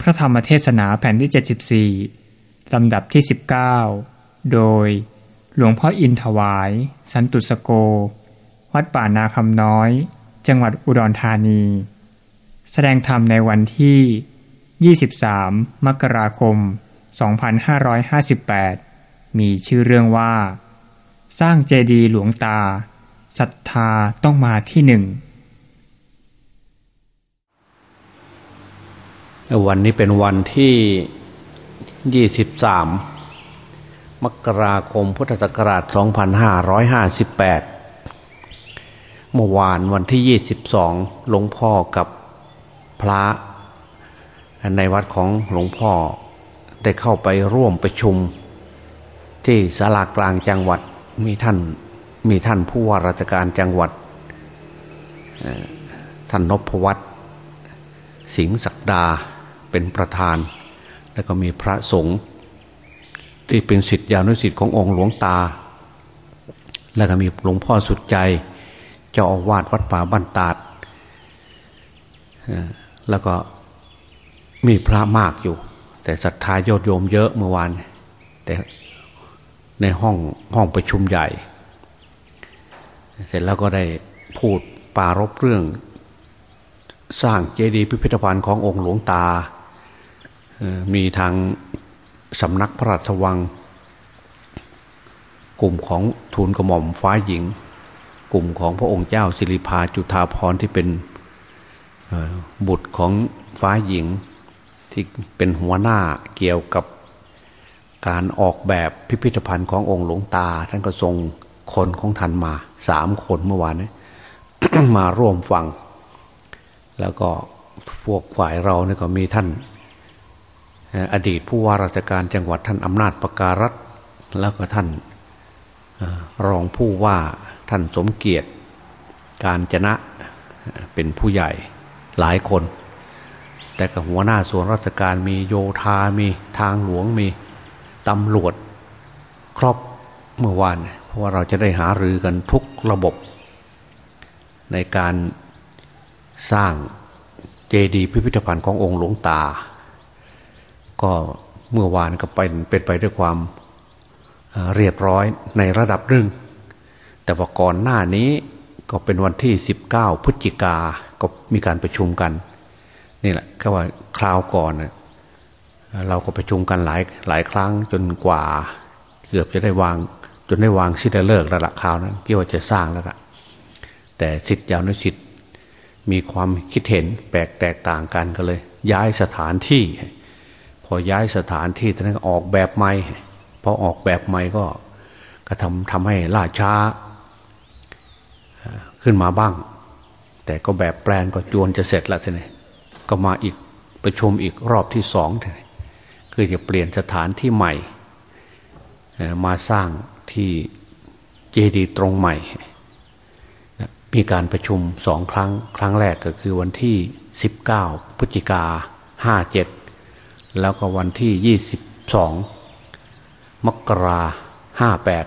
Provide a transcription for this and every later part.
พระธรรมเทศนาแผ่นที่ 74 ลำดับที่ 19 โดยหลวงพ่ออินถวาย สันตุสโก วัดป่านาคำน้อย จังหวัดอุดรธานี แสดงธรรมในวันที่ 23 มกราคม 2558 มีชื่อเรื่องว่า สร้างเจดีย์หลวงตาศรัทธาต้องมาที่หนึ่ง วันนี้เป็นวันที่ 23 มกราคมพุทธศักราช 2558 เมื่อวานวันที่ 22 หลวงพ่อกับพระ ในวัดของหลวงพ่อได้เข้าไปร่วมประชุม ที่ศาลากลางจังหวัดมีท่านมีท่านผู้ว่าราชการจังหวัด ท่านนพวัตรสิงห์ศักดา เป็นประธาน แล้วก็มีพระสงฆ์ที่เป็นสิทธิยานุสิทธิ์ขององค์หลวงตา แล้วก็มีหลวงพ่อสุดใจ เจ้าอาวาสวัดป่าบ้านตาดแล้วก็มีพระมากอยู่ แต่ศรัทธาโยดโยมเยอะเมื่อวาน แต่ในห้องห้องประชุมใหญ่ เสร็จแล้วก็ได้พูดปารบเรื่อง สร้างเจดีย์พิพิธภัณฑ์ขององค์หลวงตา มีทางสำนักพระราชวัง กลุ่มของทูลกระหม่อมฟ้าหญิง กลุ่มของพระองค์เจ้าสิริพาจุธาพรที่เป็นบุตรของฟ้าหญิงที่เป็นหัวหน้าเกี่ยวกับการออกแบบพิพิธภัณฑ์ขององค์หลวงตา ท่านก็ทรงคนของท่านมาสามคนเมื่อวานนี้มาร่วมฟัง แล้วก็พวกฝ่ายเราเนี่ยก็มีท่าน อดีตผู้ว่าราชการจังหวัดท่านอำนาจประการัฐแล้วก็ท่านรองผู้ว่าท่านสมเกียรติ การจนะเป็นผู้ใหญ่หลายคน แต่กับหัวหน้าส่วนราชการมีโยธามีทางหลวงมีตำรวจ ครอบเมื่อวาน เพราะว่าเราจะได้หารือกันทุกระบบ ในการสร้างเจดีย์พิพิธภัณฑ์ขององค์หลวงตา ก็เมื่อวานก็เป็นเป็นไปด้วยความเรียบร้อยในระดับหนึ่ง แต่ว่าก่อนหน้านี้ก็เป็นวันที่ 19 พฤศจิกาก็มีการประชุมกัน นี่แหละก็ว่าคราวก่อนเราก็ประชุมกันหลายหลายครั้งจนกว่า เกือบจะได้วางจนได้วางสิทธิเลิกแล้วละคราวนั้นกี่ว่าจะสร้างแล้วละแต่สิทธิยาวนุสิทธิมีความคิดเห็นแปลกแตกต่างกันก็เลย ย้ายสถานที่ อย้ายสถานที่ท่านก็ออกแบบใหม่พอออกแบบใหม่ก็ก็ทำทำให้ล่าช้าขึ้นมาบ้าง แต่ก็แบบแปลนก็จวนจะเสร็จแล้วท่านก็มาอีกประชุมอีกรอบที่สองท่านคือจะเปลี่ยนสถานที่ใหม่ มาสร้างที่เจดีตรงใหม่ มีการประชุมสองครั้ง ครั้งแรกก็คือวันที่ 19 พฤศจิกาห้าเจ็ด แล้วก็วันที่ 22 มกราห้าแปด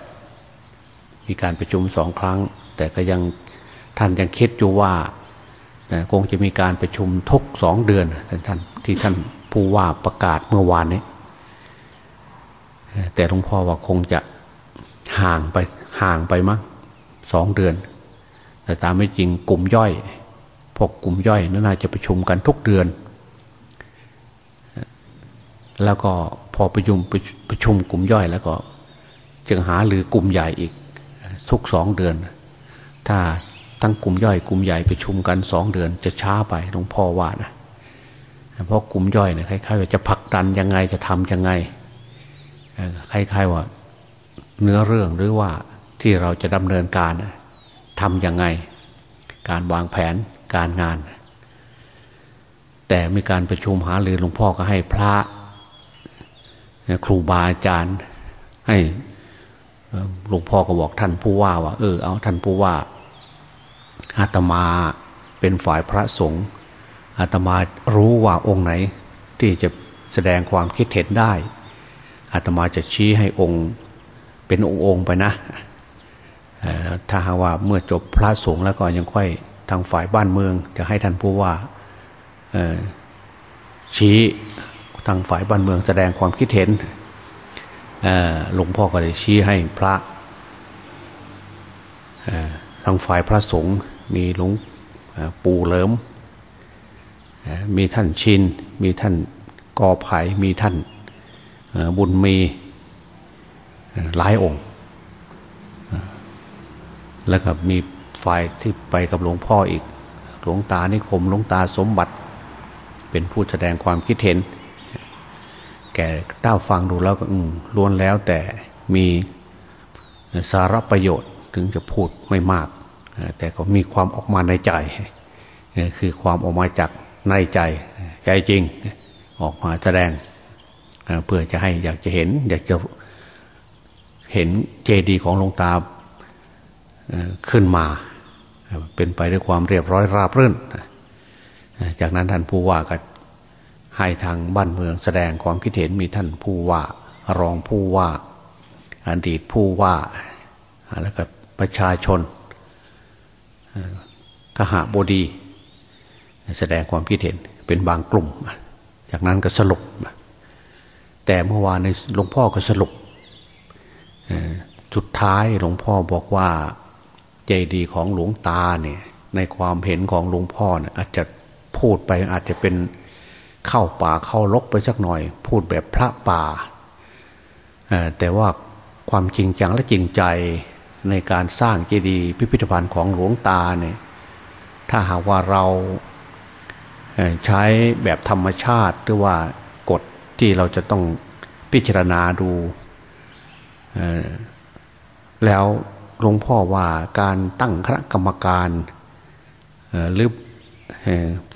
มีการประชุมสองครั้ง แต่ก็ยังท่านยังคิดอยู่ว่าคงจะมีการประชุมทุกสองเดือนท่านที่ท่านผู้ว่าประกาศเมื่อวานนี้ แต่หลวงพ่อว่าคงจะห่างไปห่างไปมั้งสองเดือน แต่ตามไม่จริงกลุ่มย่อยพวกกลุ่มย่อยน่าจะประชุมกันทุกเดือน แล้วก็พอประชุมประชุมกลุ่มย่อยแล้วก็ จึงหาหรือกลุ่มใหญ่อีกทุกสองเดือน ถ้าทั้งกลุ่มย่อยกลุ่มใหญ่ประชุมกันสองเดือน จะช้าไปหลวงพ่อว่านะเพราะกลุ่มย่อยเนี่ยคล้ายๆว่าจะผลักดันยังไงจะทำยังไงคล้ายๆว่าเนื้อเรื่องหรือว่าที่เราจะดำเนินการทำยังไง การวางแผนการงาน แต่มีการประชุมหารือหลวงพ่อก็ให้พระ ครูบาอาจารย์ ให้หลวงพ่อก็บอกท่านผู้ว่าว่า เออเอาท่านผู้ว่าอาตมาเป็นฝ่ายพระสงฆ์อาตมารู้ว่าองค์ไหน ที่จะแสดงความคิดเห็นได้อาตมาจะชี้ให้องค์เป็นองค์องไปนะถ้าหาว่าเมื่อจบพระสงฆ์แล้วก็ยังค่อยทางฝ่ายบ้านเมือง จะให้ท่านผู้ว่าชี้ ทางฝ่ายบ้านเมืองแสดงความคิดเห็นหลวงพ่อก็เลยชี้ให้พระทางฝ่ายพระสงฆ์มีหลวงปู่เลิมมีท่านชิน มีท่านกอไผ่มีท่านบุญมีหลายองค์ แล้วก็มีฝ่ายที่ไปกับหลวงพ่ออีก หลวงตานิคมหลวงตาสมบัติ เป็นผู้แสดงความคิดเห็น แก่ต้าฟังดูแล้วก็ล้วนแล้วแต่มีสาระประโยชน์ถึงจะพูดไม่มาก แต่ก็มีความออกมาในใจ คือความออกมาจากในใจใจจริงออกมาแสดงเพื่อจะให้อยากจะเห็น อยากจะเห็นเจดีย์ของหลวงตาขึ้นมา เป็นไปด้วยความเรียบร้อยราบรื่น จากนั้นท่านผู้ว่าก็ ให้ทางบ้านเมืองแสดงความคิดเห็นมีท่านผู้ว่ารองผู้ว่าอดีตผู้ว่าแล้วก็ประชาชนกหาบดี แสดงความคิดเห็นเป็นบางกลุ่ม จากนั้นก็สรุป แต่เมื่อวานในหลวงพ่อก็สรุปสุดท้ายหลวงพ่อบอกว่าใจดีของหลวงตาเนี่ยในความเห็นของหลวงพ่อเนี่ยอาจจะพูดไปอาจจะเป็น เข้าป่าเข้าลกไปสักหน่อย พูดแบบพระป่า แต่ว่าความจริงจังและจริงใจในการสร้างเจดีย์พิพิธภัณฑ์ของหลวงตาเนี่ยถ้าหากว่าเราใช้แบบธรรมชาติหรือว่ากฎที่เราจะต้องพิจารณาดูแล้วหลวงพ่อว่าการตั้งคณะกรรมการหรือ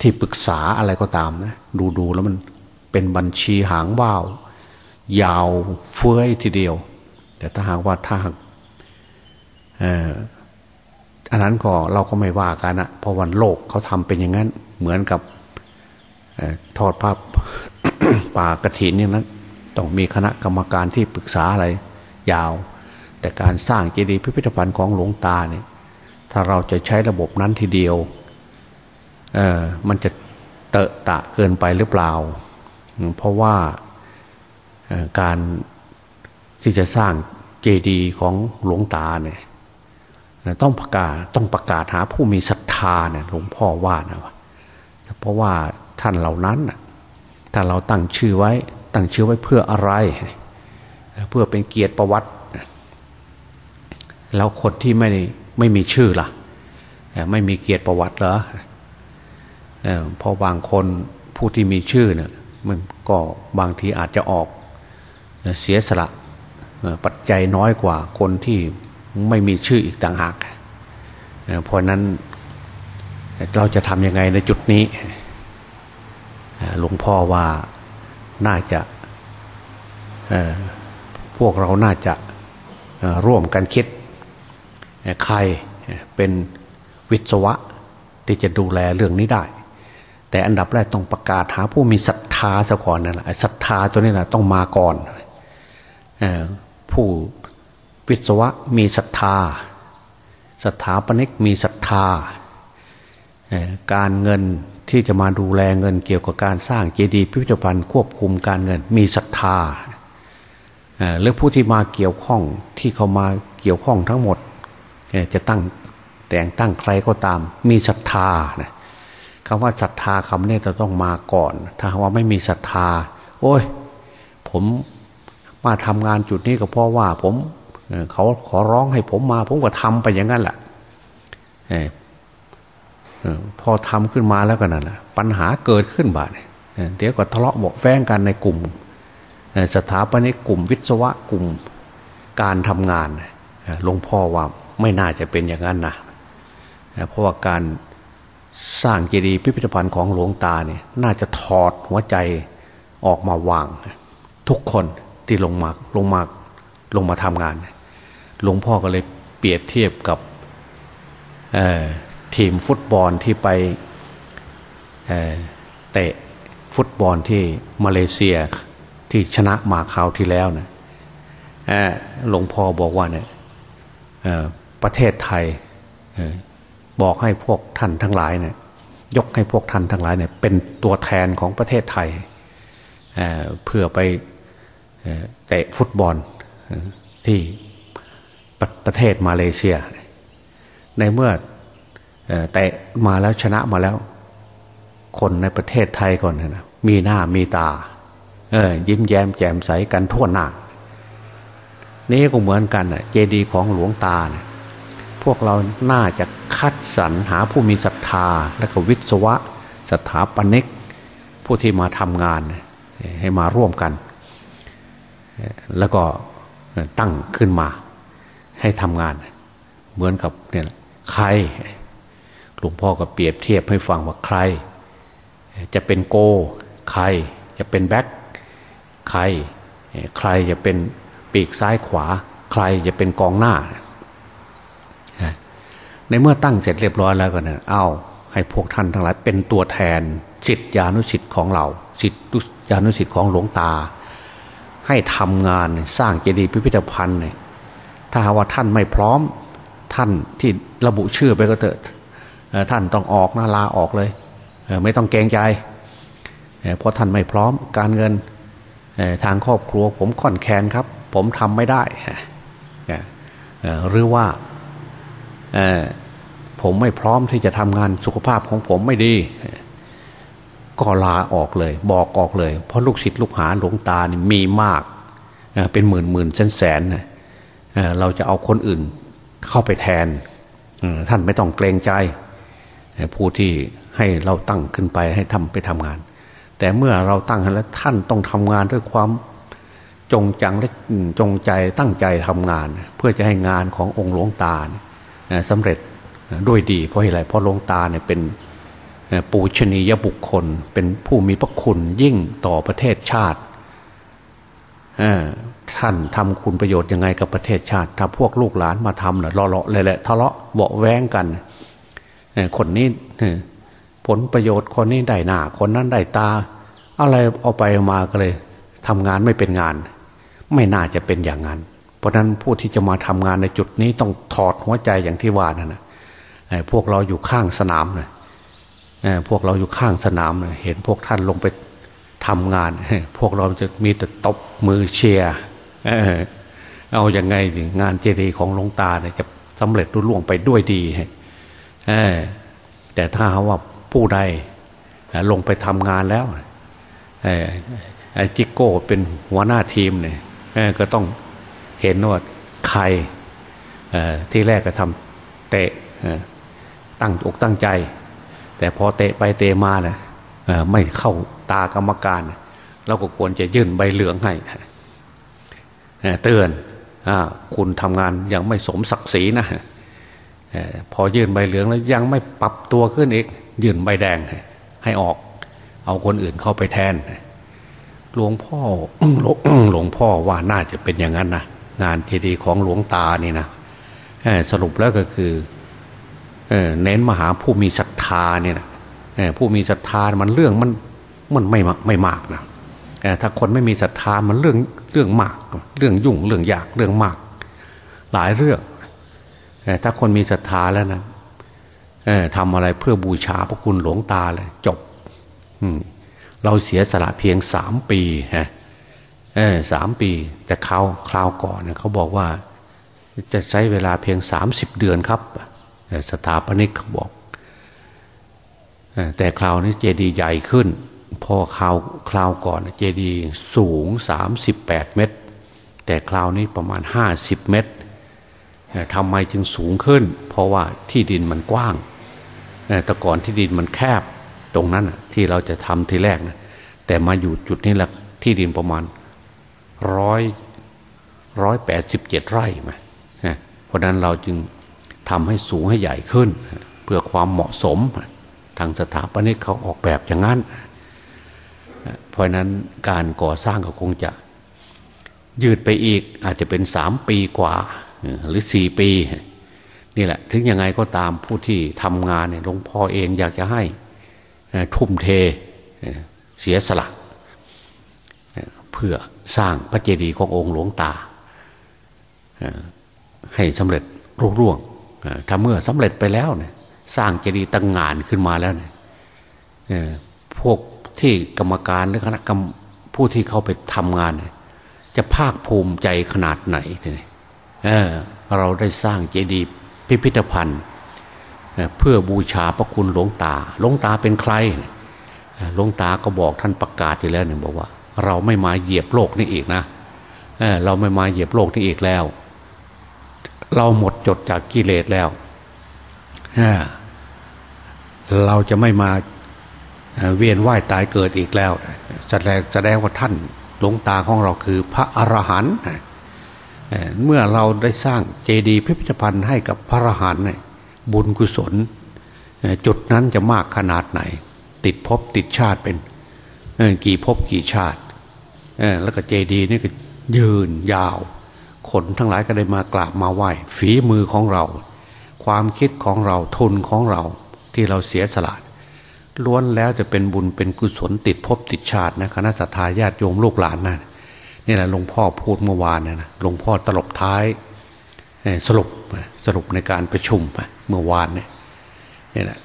ที่ปรึกษาอะไรก็ตามนะ ดูดูแล้วมันเป็นบัญชีหางว่าว ยาวเฟ้ยทีเดียว แต่ถ้าหากว่าถ้าหากอันนั้นก็เราก็ไม่ว่ากันนะเพราะวันโลกเขาทำเป็นอย่างนั้น เหมือนกับทอดภาพป่ากระถินนี่นั้น ต้องมีคณะกรรมการที่ปรึกษาอะไร ยาว แต่การสร้างเจดีย์พิพิธภัณฑ์ของหลวงตาเนี่ยถ้าเราจะใช้ระบบนั้นทีเดียว เออมันจะ เตอะตะเกินไปหรือเปล่า เพราะว่าการที่จะสร้างเจดีย์ของหลวงตาเนี่ยต้องประกาศต้องประกาศหาผู้มีศรัทธาเนี่ยหลวงพ่อว่านะเพราะว่าท่านเหล่านั้นถ้าเราตั้งชื่อไว้ ตั้งชื่อไว้เพื่ออะไร เพื่อเป็นเกียรติประวัติ แล้วคนที่ไม่ไม่มีชื่อล่ะ ไม่มีเกียรติประวัติเหรอ พราะบางคนผู้ที่มีชื่อเนี่ยมันก็บางทีอาจจะออกเสียสละปัจจัยน้อยกว่าคนที่ไม่มีชื่ออีกต่างหากเพราะนั้นเราจะทำยังไงในจุดนี้หลวงพ่อว่าน่าจะพวกเราน่าจะร่วมกันคิด ใครเป็นวิศวะที่จะดูแลเรื่องนี้ได้ แต่อันดับแรกต้องประกาศหาผู้มีศรัทธาซะก่อนนั่นแหละศรัทธาตัวนี้นะต้องมาก่อนผู้วิศวะมีศรัทธาสถาปนิกมีศรัทธาการเงินที่จะมาดูแลเงินเกี่ยวกับการสร้างเจดีย์พิพิธภัณฑ์ควบคุมการเงินมีศรัทธาหรือผู้ที่มาเกี่ยวข้องที่เขามาเกี่ยวข้องทั้งหมดจะตั้งแต่งตั้งใครก็ตามมีศรัทธานะ คำว่าศรัทธาคำนี้จะต้องมาก่อน ถ้าว่าไม่มีศรัทธา โอ้ย ผมมาทำงานจุดนี้ก็เพราะว่า ผมเขาขอร้องให้ผมมา ผมก็ทำไปอย่างนั้นแหละพอทำขึ้นมาแล้วกันนั่นแหละปัญหาเกิดขึ้นบ่าเนี่ยเดี๋ยวก็ทะเลาะบอกแฟ้งกันในกลุ่มสถาปนิกกลุ่มวิศวะกลุ่มการทำงานหลวงพ่อว่าไม่น่าจะเป็นอย่างนั้นนะเพราะว่าการ สร้างเจดีย์พิพิธภัณฑ์ของหลวงตาเนี่ยน่าจะถอดหัวใจออกมาวาง ทุกคนที่ลงมาลงมาลงมาทำงาน หลวงพ่อก็เลยเปรียบเทียบกับทีมฟุตบอลที่ไปเตะฟุตบอลที่มาเลเซียที่ชนะมาคราวที่แล้วนะหลวงพ่อบอกว่าเนี่ยประเทศไทย บอกให้พวกท่านทั้งหลายเนี่ยยกให้พวกท่านทั้งหลายเนี่ยเป็นตัวแทนของประเทศไทยเพื่อไปเตะฟุตบอลที่ปประเทศมาเลเซีย ในเมื่อเตะมาแล้วชนะมาแล้ว คนในประเทศไทยก่อนนะมีหน้ามีตา เออยิ้มแย้มแจ่มใสกันทั่วหน้า นี่ก็เหมือนกันเจดีย์ของหลวงตาเนี่ย พวกเราน่าจะคัดสรรหาผู้มีศรัทธาและก็วิศวะสถาปนิก ผู้ที่มาทำงานให้มาร่วมกัน แล้วก็ตั้งขึ้นมาให้ทำงาน เหมือนกับเนี่ยใครหลวงพ่อก็เปรียบเทียบให้ฟังว่าใคร จะเป็นโก ใครจะเป็นแบ็คใคร ใครจะเป็นปีกซ้ายขวา ใครจะเป็นกองหน้า ในเมื่อตั้งเสร็จเรียบร้อยแล้วก็เนี่ยเอาให้พวกท่านทั้งหลายเป็นตัวแทนสิทธิานุสิทธิ์ของเราสิทธิานุสิทธิ์ของหลวงตา ให้ทำงานสร้างเจดีย์พิพิธภัณฑ์เนี่ยถ้าหาว่าท่านไม่พร้อมท่านที่ระบุชื่อไปก็เถิดท่านต้องออกนะลาออกเลย ไม่ต้องเกรงใจเพราะท่านไม่พร้อมการเงินทางครอบครัวผมค่อนแคนครับ ผมทำไม่ได้หรือว่า ผมไม่พร้อมที่จะทำงานสุขภาพของผมไม่ดี ก็ลาออกเลย บอกออกเลย เพราะลูกศิษย์ลูกหาหลวงตานี่มีมากเป็นหมื่นหมื่นแสนแสนเราจะเอาคนอื่นเข้าไปแทนท่านไม่ต้องเกรงใจผู้ที่ให้เราตั้งขึ้นไปให้ทำไปทำงาน แต่เมื่อเราตั้งแล้วท่านต้องทำงานด้วยความจงจังและจงใจตั้งใจทำงาน เพื่อจะให้งานขององค์หลวงตา สำเร็จด้วยดี เพราะอะไรเพราะหลวงตาเนี่ยเป็นปูชนียบุคคล เป็นผู้มีพระคุณยิ่งต่อประเทศชาติท่านทำคุณประโยชน์ยังไงกับประเทศชาติ ถ้าพวกลูกหลานมาทำเน่ะเลาะเลยแหละทะเลาะเบาแวงกันคนนี้ผลประโยชน์คนนี้ได้หน้าคนนั้นได้ตา อะไรเอาไปมาก็เลยทำงานไม่เป็นงาน ไม่น่าจะเป็นอย่างนั้น เพราะนั้นผู้ที่จะมาทำงานในจุดนี้ต้องถอดหัวใจอย่างที่ว่านั่นนะพวกเราอยู่ข้างสนามเลยพวกเราอยู่ข้างสนามเลยเห็นพวกท่านลงไปทำงาน พวกเราจะมีแต่ตบมือเชียร์เอาอย่างไงงานเจดีย์ของหลวงตาเนี่ยจะสำเร็จรุ่ล่วงไปด้วยดีแต่ถ้าว่าผู้ใดลงไปทำงานแล้วไอ้จิโก้เป็นหัวหน้าทีมเนี่ยก็ต้อง เห็นว่าใครที่แรกก็ทำเตะตั้งอกตั้งใจ แต่พอเตะไปเตะมาเนี่ยไม่เข้าตากรรมการเราก็ควรจะยื่นใบเหลืองให้เตือนอคุณทำงานยังไม่สมศักดิ์ศรีนะพอยื่นใบเหลืองแล้วยังไม่ปรับตัวขึ้นอีกยื่นใบแดงให้ออก เอาคนอื่นเข้าไปแทนหลวงพ่อหลวงพ่อว่าน่าจะเป็นอย่างนั้นนะ งานเจดีย์ของหลวงตานี่นะสรุปแล้วก็คือเน้นมหาผู้มีศรัทธาเนี่ยนะผู้มีศรัทธามันเรื่องมันมันไม่ไม่มากนะถ้าคนไม่มีศรัทธามันเรื่องเรื่องมาก เรื่องยุ่งเรื่องยากเรื่องมาก หลายเรื่องถ้าคนมีศรัทธาแล้วนะทำอะไรเพื่อบูชาพระคุณหลวงตาเลยจบเราเสียสละเพียงสามปีฮะ สามปี แต่เขาวคราวก่อนเขาบอกว่า จะใช้เวลาเพียงสามสิบเดือนครับสถาปนิกเขาบอกแต่คราวนี้เจดีย์ใหญ่ขึ้น พอคราวคราวก่อนเจดีย์สูงสามสิบแปดเมตร แต่คราวนี้ประมาณห้าสิบเมตรทำไมจึงสูงขึ้น เพราะว่าที่ดินมันกว้าง แต่ก่อนที่ดินมันแคบตรงนั้นที่เราจะทำทีแรกนะแต่มาอยู่จุดนี้แหละที่ดินประมาณ ร้อยร้อยแปดสิบเจ็ดไร่มาเพราะนั้นเราจึงทำให้สูงให้ใหญ่ขึ้น เพื่อความเหมาะสม ทางสถาปนิกเขาออกแบบอย่างนั้น เพราะนั้นการก่อสร้างก็คงจะยืดไปอีกอาจจะเป็นสามปีกว่าหรือสี่ปี นี่แหละ ถึงยังไงก็ตามผู้ที่ทำงานเนี่ยหลวงพ่อเองอยากจะให้ทุ่มเทเสียสละ เพื่อสร้างพระเจดีย์ขององค์หลวงตา ให้สำเร็จรุ่ร่วงถ้าเมื่อสำเร็จไปแล้วเนี่ยสร้างเจดีย์ตั้งงานขึ้นมาแล้วเนี่ยพวกที่กรรมการหรือคณะกรรมผผู้ที่เขาไปทำงาน จะภาคภูมิใจขนาดไหนทีนี้เเราได้สร้างเจดีย์พิพิธภัณฑ์เพื่อบูชาพระคุณหลวงตา หลวงตาเป็นใคร หลวงตาก็บอกท่านประกาศอยู่แล้วหนึ่งบอกว่า เราไม่มาเหยียบโลกนี้อีกนะเเราไม่มาเหยียบโลกนี้อีกแล้ว เราหมดจดจากกิเลสแล้วเราจะไม่มาเวียนว่ายตายเกิดอีกแล้วแสดงแสดงว่าท่านหลวงตาของเราคือพระอรหันต์เมื่อเราได้สร้างเจดีย์พิพิธภัณฑ์ให้กับพระอรหันต์บุญกุศล จุดนั้นจะมากขนาดไหน ติดภพติดชาติเป็นกี่ภพกี่ชาติ แล้วก็เจดีย์นี่ก็ยืนยาว คนทั้งหลายก็ได้มากราบมาไหว้ฝีมือของเรา ความคิดของเราทุนของเราที่เราเสียสละล้วนแล้วจะเป็นบุญเป็นกุศลติดภพติดชาตินะคณะสัตยาญาติโยมลูกหลานนะนี่แหละหลวงพ่อพูดเมื่อวานนะหลวงพ่อตลบท้ายสรุปสรุปในการประชุมเมื่อวานเนี่ยนี่แหละ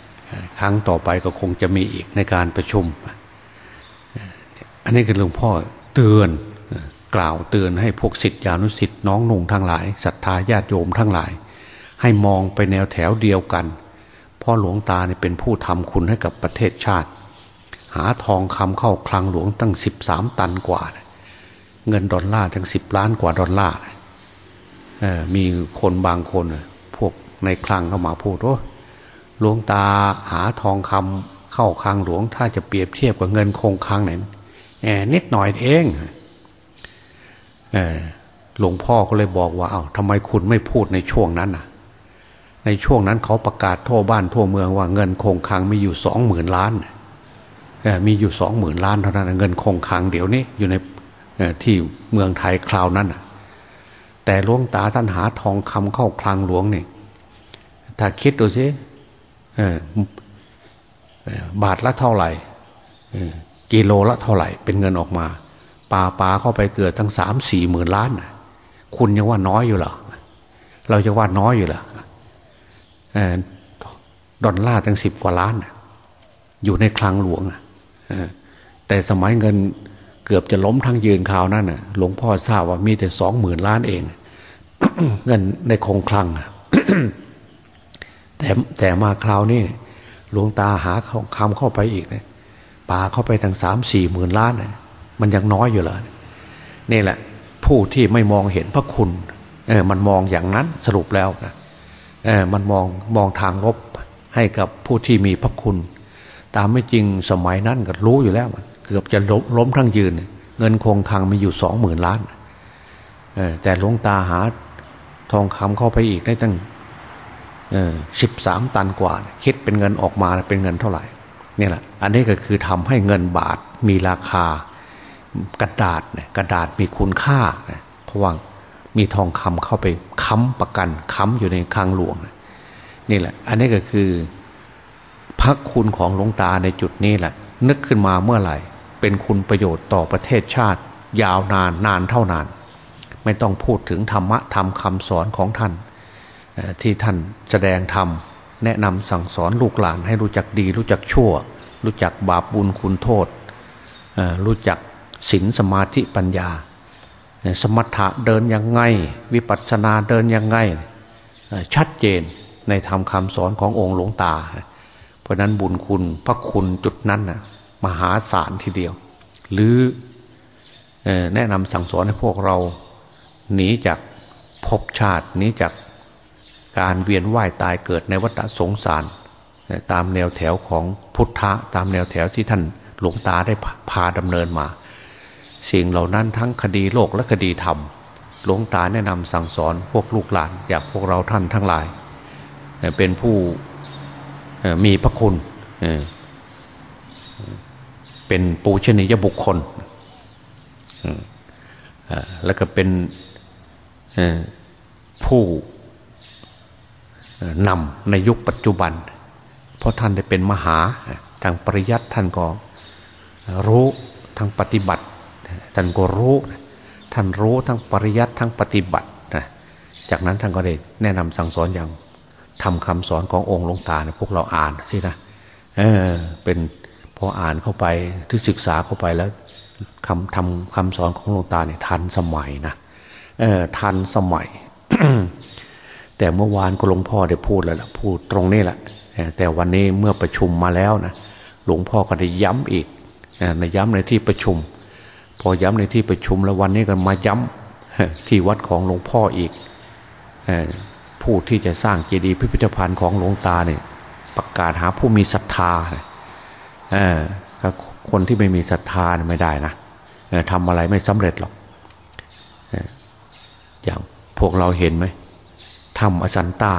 ครั้งต่อไปก็คงจะมีอีกในการประชุม อันนี้คือหลวงพ่อ เตือนกล่าวเตือนให้พวกสิทธิานุสิทธิน้องนุ่งทั้งหลายศรัทธาญาติโยมทั้งหลาย ให้มองไปแนวแถวเดียวกันพ่อหลวงตาเนี่ยเป็นผู้ทำคุณให้กับประเทศชาติ หาทองคำเข้าคลังหลวงตั้งสิบสามตันกว่า เงินดอลลาร์ทั้งสิบล้านกว่าดอลลาร์มีคนบางคนพวกในคลังเข้ามาพูดว่าหลวงตาหาทองคำเข้าคลังหลวง ถ้าจะเปรียบเทียบกับเงินคงคลังเนี่ย นิดหน่อยเองหลวงพ่อก็เลยบอกว่าเอา้าทำไมคุณไม่พูดในช่วงนั้นน่ะ ในช่วงนั้นเขาประกาศทั่วบ้านทั่วเมืองว่าเงินคงคังมีอยู่สองหมื่นล้านมีอยู่สองหมื่นล้านเท่านั้นเงินคงคังเดี๋ยวนี้อยู่ในที่เมืองไทยคราวนั้นแต่หลวงตาท่านหาทองคำเข้าคลังหลวงเนี่ยถ้าคิดดูสิบาทละเท่าไหร่ กิโลละเท่าไหร่ เป็นเงินออกมาปลาปลาเข้าไปเกิดทั้งสามสี่หมื่นล้านคุณยังว่าน้อยอยู่เหรอเราจะว่าน้อยอยู่เหรอดอลลาร์ตั้งสิบกว่าล้านอยู่ในคลังหลวงแต่สมัยเงินเกือบจะล้มทั้งยืนข่าวนั่นหลวงพ่อทราบว่ามีแต่สองหมื่นล้านเอง เงินในคงคลังแต่แต่มาคราวนี้หลวงตาหาคำเข้าไปอีกเนี่ย ปาเข้าไปทั้งสามสี่หมื่นล้าน มันยังน้อยอยู่เลยนี่แหละ ผู้ที่ไม่มองเห็นพระคุณ เออ มันมองอย่างนั้นสรุปแล้วนะเออมันมองมองทางลบให้กับผู้ที่มีพระคุณ ตามไม่จริงสมัยนั้นก็รู้อยู่แล้วเกือบจะล้มล้มทั้งยืน เงินคงคังมีอยู่สองหมื่นล้านแต่หลวงตาหาทองคำเข้าไปอีกได้ตั้งสิบสามตันกว่า คิดเป็นเงินออกมาเป็นเงินเท่าไหร่ นี่แหละอันนี้ก็คือทำให้เงินบาทมีราคากระดาษเนี่ยกระดาษมีคุณค่าเพราะว่ามีทองคำเข้าไปค้ำประกันค้ำอยู่ในคลังหลวงนี่แหละ อันนี้ก็คือพระคุณของหลวงตาในจุดนี้แหละ นึกขึ้นมาเมื่อไหร่ เป็นคุณประโยชน์ต่อประเทศชาติ ยาวนานนานเท่านาน ไม่ต้องพูดถึงธรรมะธรรมคำสอนของท่านที่ท่านแสดงธรรม แนะนำสั่งสอนลูกหลานให้รู้จักดี รู้จักชั่ว รู้จักบาปบุญคุณโทษ รู้จักศีลสมาธิปัญญา สมถะเดินยังไง วิปัสสนาเดินยังไง ชัดเจนในธรรมคำสอนขององค์หลวงตา เพราะนั้นบุญคุณพระคุณจุดนั้นนะมหาศาลทีเดียว หรือแนะนำสั่งสอนให้พวกเราหนีจากภพชาติหนีจาก การเวียนว่ายตายเกิดในวัฏสงสาร ตามแนวแถวของพุทธะตามแนวแถวที่ท่านหลวงตาได้พาดำเนินมา สิ่งเหล่านั้นทั้งคดีโลกและคดีธรรมหลวงตาแนะนำสั่งสอนพวกลูกหลานอย่ากพวกเราท่านทั้งหลาย เป็นผู้มีพระคุณเป็นปูชนียบุคคลแล้วก็เป็นผู้ นำในยุคปัจจุบัน เพราะท่านได้เป็นมหาทางปริยัติท่านก็รู้ทางปฏิบัติ ท่านก็รู้ ท่านรู้ทั้งปริยัติทั้งปฏิบัตินะจากนั้นท่านก็ได้แนะนำสั่งสอนอย่างทำคำสอนขององค์หลวงตาเนี่ยพวกเราอ่านสินะเออเป็นพอออ่านเข้าไปที่ศึกษาเข้าไปแล้วคำทำคำสอนของหลวงตาเนี่ยทันสมัยนะเออทันสมัย แต่เมื่อวานก็หลวงพ่อได้พูดแล้วล่ะพูดตรงนี้แหละแต่วันนี้เมื่อประชุมมาแล้วนะหลวงพ่อก็ได้ย้ำอีกในย้ำในที่ประชุม พอย้ำในที่ประชุมแล้ววันนี้ก็มาย้ำที่วัดของหลวงพ่ออีกผู้ที่จะสร้างเจดีย์พิพิธภัณฑ์ของหลวงตาเนี่ยประกาศหาผู้มีศรัทธาคนที่ไม่มีศรัทธาไม่ได้นะทำอะไรไม่สำเร็จหรอกอย่างพวกเราเห็นไหม ทำอสันตา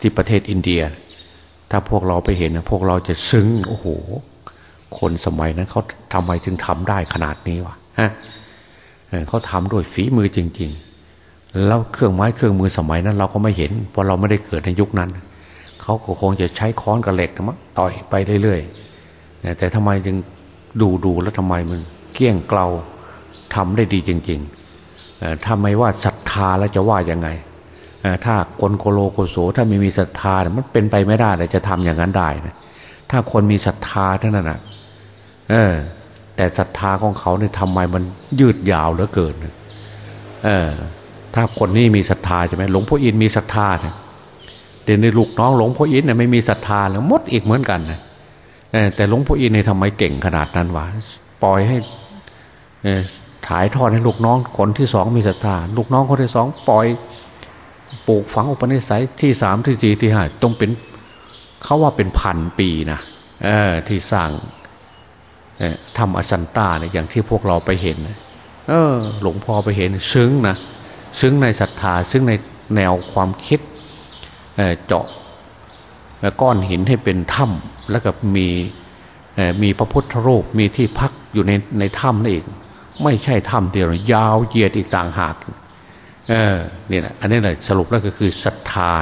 ที่ประเทศอินเดีย ถ้าพวกเราไปเห็นพวกเราจะซึ้งโอ้โห คนสมัยนั้นเขาทำไมจึงทำได้ขนาดนี้วะฮะเขาทำด้วยฝีมือจริง ๆ แล้วเครื่องไม้เครื่องมือสมัยนั้น เราก็ไม่เห็นเพราะเราไม่ได้เกิดในยุคนั้นเขาก็คงจะใช้ค้อนกับเหล็กนะมั้งต่อยไปเรื่อยๆแต่ทำไมจึงดูดูแล้วทำไมมันเกี้ยงเกลาทำได้ดีจริง ๆทำไมว่าศรัทธาแล้วจะว่ายังไง ถ้ากลโกโลโกโสถ้าไม่มีศรัทธามันเป็นไปไม่ได้เลยจะทำอย่างนั้นได้นะถ้าคนมีศรัทธาเท่านั้นนะเออ แต่ศรัทธาของเขาเนี่ยทำไมมันยืดยาวเหลือเกินเออ ถ้าคนนี้มีศรัทธาใช่ไหมหลวงพ่ออินมีศรัทธาเนี่ยเดี๋ยวในลูกน้องหลวงพ่ออินเนี่ยไม่มีศรัทธาแล้วมดอีกเหมือนกันนะแต่หลวงพ่ออินเนี่ยทำไมเก่งขนาดนั้นวะปล่อยให้ถ่ายทอดให้ลูกน้องคนที่สองมีศรัทธาลูกน้องคนที่สองปล่อย ปลูกฝังอุปนิสัยที่สามที่สี่ที่ห้าต้องเป็นเขาว่าเป็นพันปีนะที่สร้างทำอสันตาเนี่ยอย่างที่พวกเราไปเห็น เออ หลวงพ่อไปเห็นซึ้งนะซึ้งในศรัทธาซึ้งในแนวความคิดเจาะก้อนหินให้เป็นถ้ำแล้วก็มีมีพระพุทธรูปมีที่พักอยู่ในในถ้ำนั่นเอง ไม่ใช่ถ้ำเดียวยาวเหยียดอีกต่างหาก เออเนี่ยอันนี้เลยสรุปแล้วก็คือศรัทธา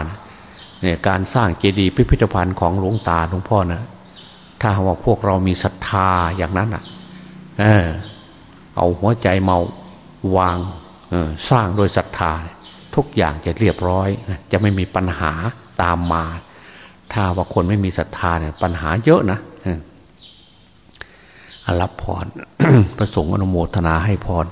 เนี่ยการสร้างเจดีย์พิพิธภัณฑ์ของหลวงตาหลวงพ่อนะถ้าว่าพวกเรามีศรัทธาอย่างนั้นอะ เออ เอาหัวใจเมาวางสร้างโดยศรัทธา ทุกอย่างจะเรียบร้อยจะไม่มีปัญหาตามมา ถ้าว่าคนไม่มีศรัทธาเนี่ยปัญหาเยอะนะรับพรประสงค์อนุโมทนาให้พร